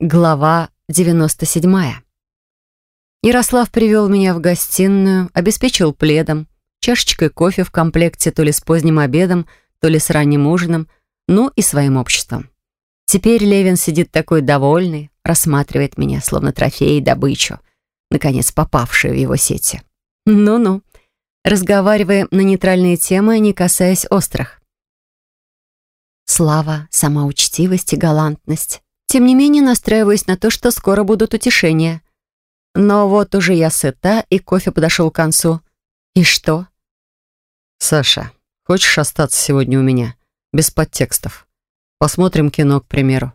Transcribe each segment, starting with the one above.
Глава 97. Ярослав привел меня в гостиную, обеспечил пледом, чашечкой кофе в комплекте то ли с поздним обедом, то ли с ранним ужином, ну и своим обществом. Теперь Левин сидит такой довольный, рассматривает меня, словно трофей и добычу, наконец попавшую в его сети. Ну-ну, разговаривая на нейтральные темы, не касаясь острых. Слава, самоучтивость и галантность тем не менее, настраиваюсь на то, что скоро будут утешения. Но вот уже я сыта, и кофе подошел к концу. И что? «Саша, хочешь остаться сегодня у меня? Без подтекстов. Посмотрим кино, к примеру».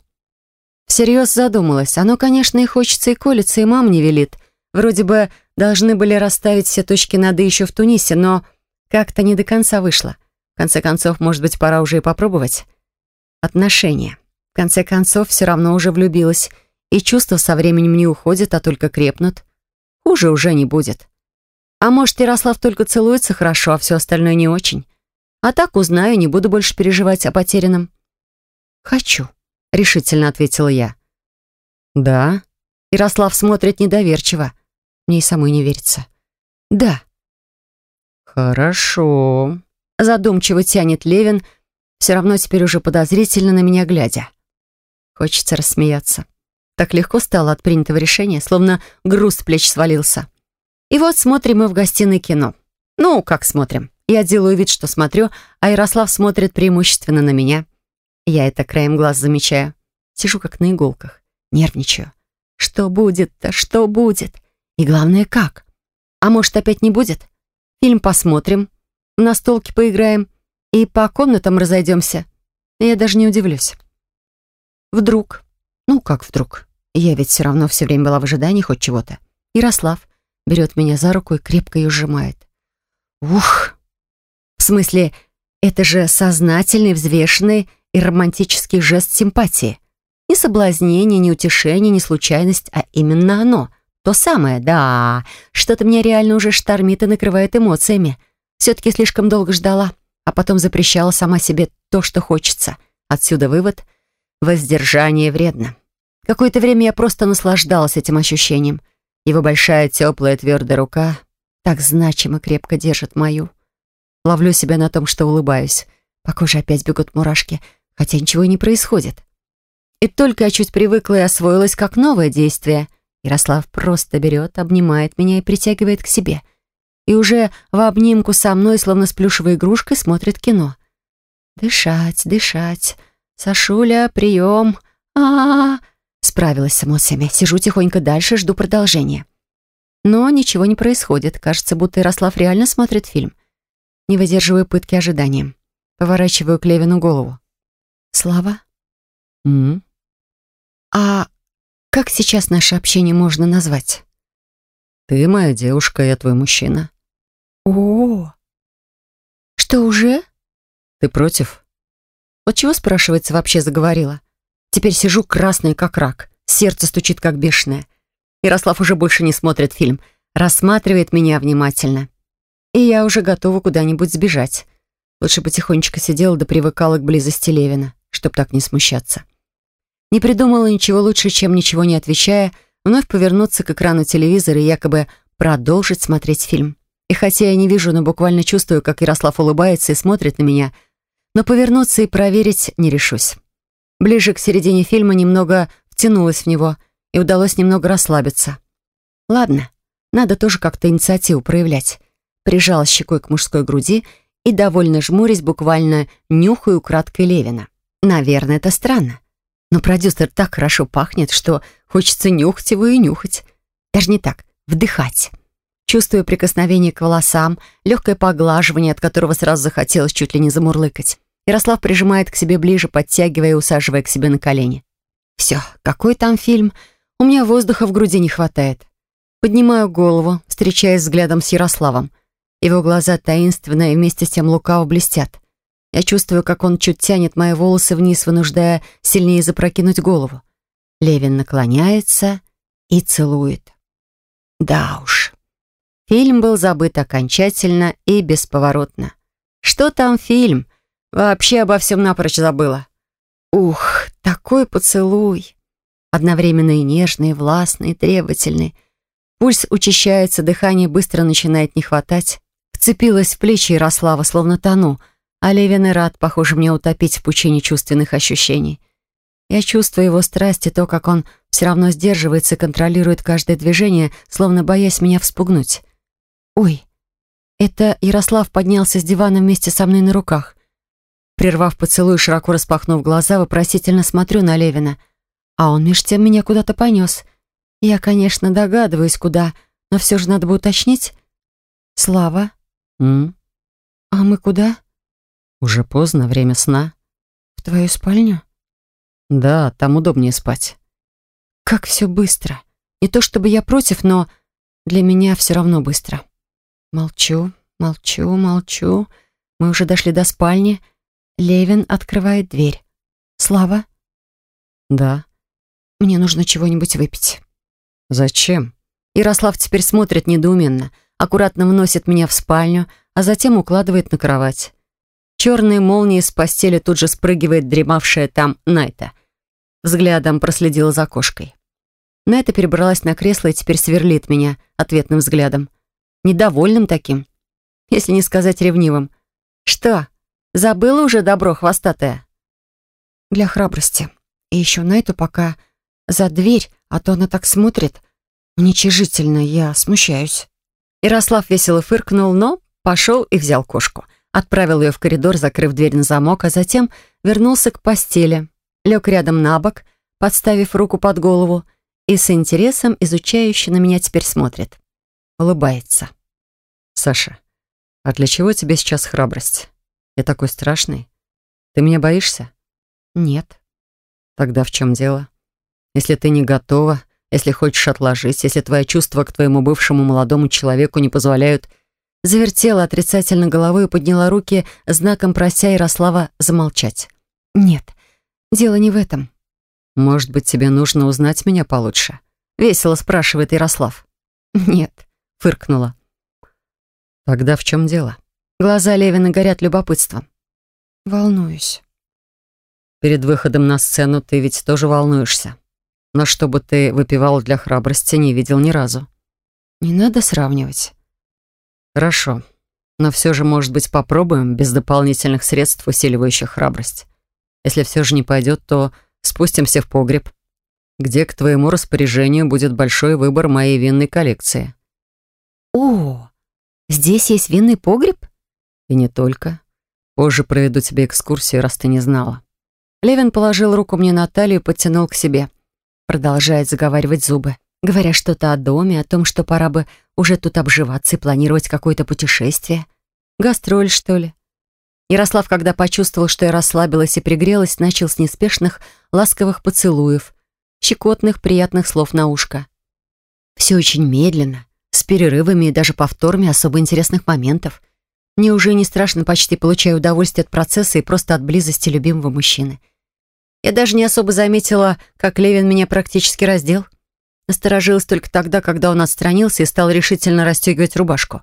Всерьез задумалась. Оно, конечно, и хочется, и колется, и мам не велит. Вроде бы должны были расставить все точки над «и» еще в Тунисе, но как-то не до конца вышло. В конце концов, может быть, пора уже и попробовать? Отношения. В конце концов, все равно уже влюбилась, и чувства со временем не уходят, а только крепнут. Хуже уже не будет. А может, Ярослав только целуется хорошо, а все остальное не очень. А так узнаю, не буду больше переживать о потерянном. «Хочу», — решительно ответила я. «Да?» Ярослав смотрит недоверчиво. Мне и самой не верится. «Да». «Хорошо», — задумчиво тянет Левин, все равно теперь уже подозрительно на меня глядя. Хочется рассмеяться. Так легко стало от принятого решения, словно груз с плеч свалился. И вот смотрим мы в гостиной кино. Ну, как смотрим. Я делаю вид, что смотрю, а Ярослав смотрит преимущественно на меня. Я это краем глаз замечаю. Сижу как на иголках. Нервничаю. Что будет-то, что будет? И главное, как? А может, опять не будет? Фильм посмотрим, на столке поиграем и по комнатам разойдемся. Я даже не удивлюсь. Вдруг, ну как вдруг, я ведь все равно все время была в ожидании хоть чего-то. Ярослав берет меня за руку и крепко ее сжимает. Ух! В смысле, это же сознательный, взвешенный и романтический жест симпатии. Не соблазнение, не утешение, не случайность, а именно оно. То самое, да. Что-то меня реально уже штормит и накрывает эмоциями. Все-таки слишком долго ждала, а потом запрещала сама себе то, что хочется. Отсюда вывод — Воздержание вредно. Какое-то время я просто наслаждалась этим ощущением. Его большая, теплая, твердая рука так значимо крепко держит мою. Ловлю себя на том, что улыбаюсь. По коже опять бегут мурашки, хотя ничего и не происходит. И только я чуть привыкла и освоилась как новое действие. Ярослав просто берет, обнимает меня и притягивает к себе. И уже в обнимку со мной, словно с плюшевой игрушкой, смотрит кино. Дышать, дышать. «Сашуля, прием! а, -а, -а Справилась с эмоциями. Сижу тихонько дальше, жду продолжения. Но ничего не происходит. Кажется, будто Ярослав реально смотрит фильм. Не выдерживаю пытки ожиданием. Поворачиваю к Левину голову. «Слава?» «М, -м. «А как сейчас наше общение можно назвать?» «Ты моя девушка, я твой мужчина». О, -о, -о. Что уже? Ты против?» Вот чего, спрашивается, вообще заговорила? Теперь сижу красная, как рак. Сердце стучит, как бешеное. Ярослав уже больше не смотрит фильм. Рассматривает меня внимательно. И я уже готова куда-нибудь сбежать. Лучше бы тихонечко сидела да привыкала к близости Левина, чтоб так не смущаться. Не придумала ничего лучше, чем ничего не отвечая, вновь повернуться к экрану телевизора и якобы продолжить смотреть фильм. И хотя я не вижу, но буквально чувствую, как Ярослав улыбается и смотрит на меня, но повернуться и проверить не решусь. Ближе к середине фильма немного втянулась в него и удалось немного расслабиться. Ладно, надо тоже как-то инициативу проявлять. Прижала щекой к мужской груди и, довольно жмурясь, буквально нюхаю краткой Левина. Наверное, это странно. Но продюсер так хорошо пахнет, что хочется нюхать его и нюхать. Даже не так, вдыхать. Чувствую прикосновение к волосам, легкое поглаживание, от которого сразу захотелось чуть ли не замурлыкать. Ярослав прижимает к себе ближе, подтягивая и усаживая к себе на колени. «Все, какой там фильм? У меня воздуха в груди не хватает». Поднимаю голову, встречаясь взглядом с Ярославом. Его глаза таинственно и вместе с тем лукаво блестят. Я чувствую, как он чуть тянет мои волосы вниз, вынуждая сильнее запрокинуть голову. Левин наклоняется и целует. Да уж. Фильм был забыт окончательно и бесповоротно. Что там фильм? Вообще обо всем напрочь забыла. Ух, такой поцелуй. Одновременно и нежный, и властный, и требовательный. Пульс учащается, дыхание быстро начинает не хватать. Вцепилась в плечи Ярослава, словно тону, а Левин и рад, похоже, мне утопить в пучине чувственных ощущений. Я чувствую его страсть и то, как он все равно сдерживается и контролирует каждое движение, словно боясь меня вспугнуть. «Ой!» Это Ярослав поднялся с дивана вместе со мной на руках. Прервав поцелуй, широко распахнув глаза, вопросительно смотрю на Левина. А он меж тем меня куда-то понес. Я, конечно, догадываюсь, куда, но все же надо бы уточнить. Слава? М? А мы куда? Уже поздно, время сна. В твою спальню? Да, там удобнее спать. Как все быстро. Не то чтобы я против, но для меня все равно быстро. Молчу, молчу, молчу. Мы уже дошли до спальни. Левин открывает дверь. «Слава?» «Да». «Мне нужно чего-нибудь выпить». «Зачем?» Ярослав теперь смотрит недоуменно, аккуратно вносит меня в спальню, а затем укладывает на кровать. Черные молнии с постели тут же спрыгивает дремавшая там Найта. Взглядом проследила за кошкой. Найта перебралась на кресло и теперь сверлит меня ответным взглядом. Недовольным таким, если не сказать ревнивым. «Что, Забыла уже добро хвостатое?» «Для храбрости. И еще на эту пока за дверь, а то она так смотрит. Уничижительно, я смущаюсь». Ярослав весело фыркнул, но пошел и взял кошку. Отправил ее в коридор, закрыв дверь на замок, а затем вернулся к постели. Лег рядом на бок, подставив руку под голову, и с интересом изучающе на меня теперь смотрит. Улыбается. «Саша, а для чего тебе сейчас храбрость?» Я такой страшный. Ты меня боишься? Нет. Тогда в чем дело? Если ты не готова, если хочешь отложить, если твои чувства к твоему бывшему молодому человеку не позволяют... Завертела отрицательно головой и подняла руки, знаком прося Ярослава замолчать. «Нет, дело не в этом». «Может быть, тебе нужно узнать меня получше?» Весело спрашивает Ярослав. «Нет», — фыркнула. «Тогда в чем дело?» Глаза Левина горят любопытством. Волнуюсь. Перед выходом на сцену ты ведь тоже волнуешься. Но чтобы ты выпивал для храбрости, не видел ни разу. Не надо сравнивать. Хорошо. Но все же, может быть, попробуем без дополнительных средств, усиливающих храбрость. Если все же не пойдет, то спустимся в погреб, где к твоему распоряжению будет большой выбор моей винной коллекции. О, здесь есть винный погреб? И не только. Позже проведу тебе экскурсию, раз ты не знала. Левин положил руку мне на талию и подтянул к себе. Продолжает заговаривать зубы, говоря что-то о доме, о том, что пора бы уже тут обживаться и планировать какое-то путешествие. Гастроль, что ли? Ярослав, когда почувствовал, что я расслабилась и пригрелась, начал с неспешных, ласковых поцелуев, щекотных, приятных слов на ушко. Все очень медленно, с перерывами и даже повторами особо интересных моментов — мне уже не страшно, почти получаю удовольствие от процесса и просто от близости любимого мужчины. Я даже не особо заметила, как Левин меня практически раздел. Насторожилась только тогда, когда он отстранился и стал решительно расстегивать рубашку.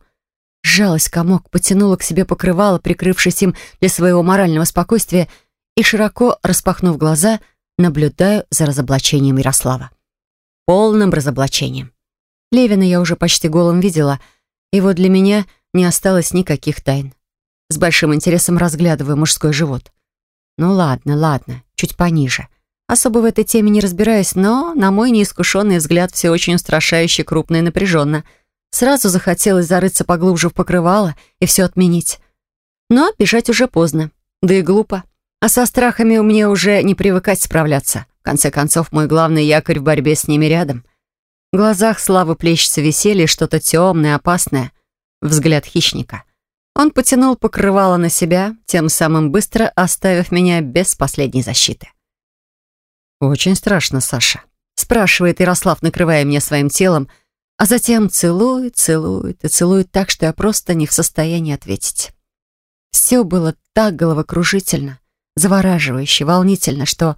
Сжалась комок, потянула к себе покрывало, прикрывшись им для своего морального спокойствия, и, широко распахнув глаза, наблюдаю за разоблачением Ярослава. Полным разоблачением. Левина я уже почти голым видела, и вот для меня — не осталось никаких тайн. С большим интересом разглядываю мужской живот. Ну ладно, ладно, чуть пониже. Особо в этой теме не разбираюсь, но, на мой неискушенный взгляд, все очень устрашающе крупно и напряженно. Сразу захотелось зарыться поглубже в покрывало и все отменить. Но бежать уже поздно, да и глупо. А со страхами у меня уже не привыкать справляться. В конце концов, мой главный якорь в борьбе с ними рядом. В глазах Славы плещется веселье, что-то темное, опасное — взгляд хищника. Он потянул покрывало на себя, тем самым быстро оставив меня без последней защиты. «Очень страшно, Саша», — спрашивает Ярослав, накрывая меня своим телом, а затем целует, целует и целует так, что я просто не в состоянии ответить. Все было так головокружительно, завораживающе, волнительно, что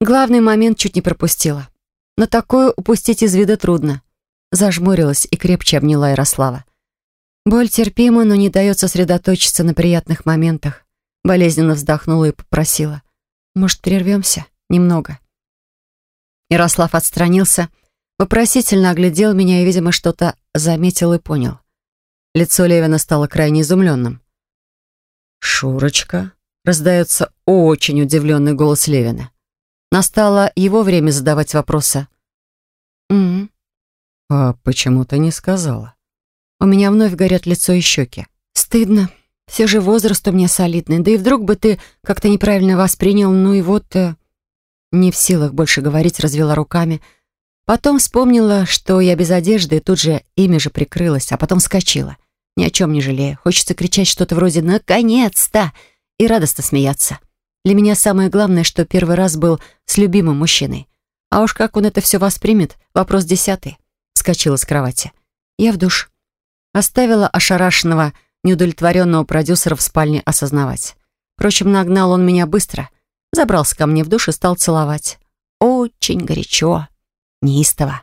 главный момент чуть не пропустила. Но такое упустить из вида трудно. Зажмурилась и крепче обняла Ярослава. Боль терпима, но не дает сосредоточиться на приятных моментах. Болезненно вздохнула и попросила. «Может, прервемся? Немного?» Ярослав отстранился, вопросительно оглядел меня и, видимо, что-то заметил и понял. Лицо Левина стало крайне изумленным. «Шурочка?» — раздается очень удивленный голос Левина. Настало его время задавать вопросы. «М-м». «А почему ты не сказала?» У меня вновь горят лицо и щеки. «Стыдно. Все же возраст у меня солидный. Да и вдруг бы ты как-то неправильно воспринял, ну и вот...» э, Не в силах больше говорить, развела руками. Потом вспомнила, что я без одежды, и тут же имя же прикрылась, а потом вскочила. Ни о чем не жалею. Хочется кричать что-то вроде «наконец-то!» и радостно смеяться. Для меня самое главное, что первый раз был с любимым мужчиной. А уж как он это все воспримет, вопрос десятый. Вскочила с кровати. Я в душ. Оставила ошарашенного, неудовлетворенного продюсера в спальне осознавать. Впрочем, нагнал он меня быстро. Забрался ко мне в душ и стал целовать. Очень горячо, неистово.